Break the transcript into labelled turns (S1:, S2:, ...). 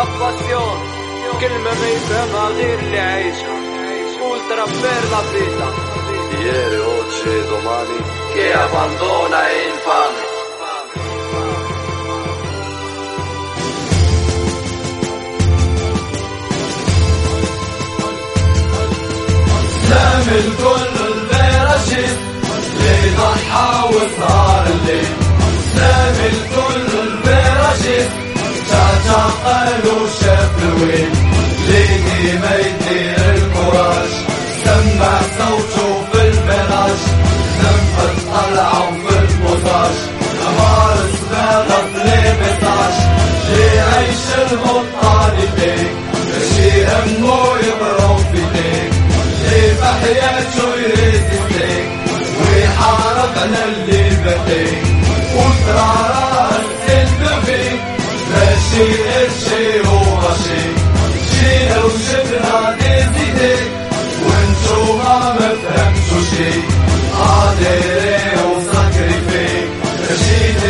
S1: لاباسيون كلمة ما يفهمها غير اللي عايشها ultra per la vita
S2: Ieri, oggi e domani
S1: che abbandona è infame
S3: سلام الكل شاف الويل ليدي ما يدير الكراج سمع صوته في البراج زنفة طلعوا في البوزاج نهار صغيرة في ليميتاج اللي عيش المطالب ليك ماشي همه يبرو في ليك اللي بحياته يريد يسلك ويحارب على اللي بديك وترى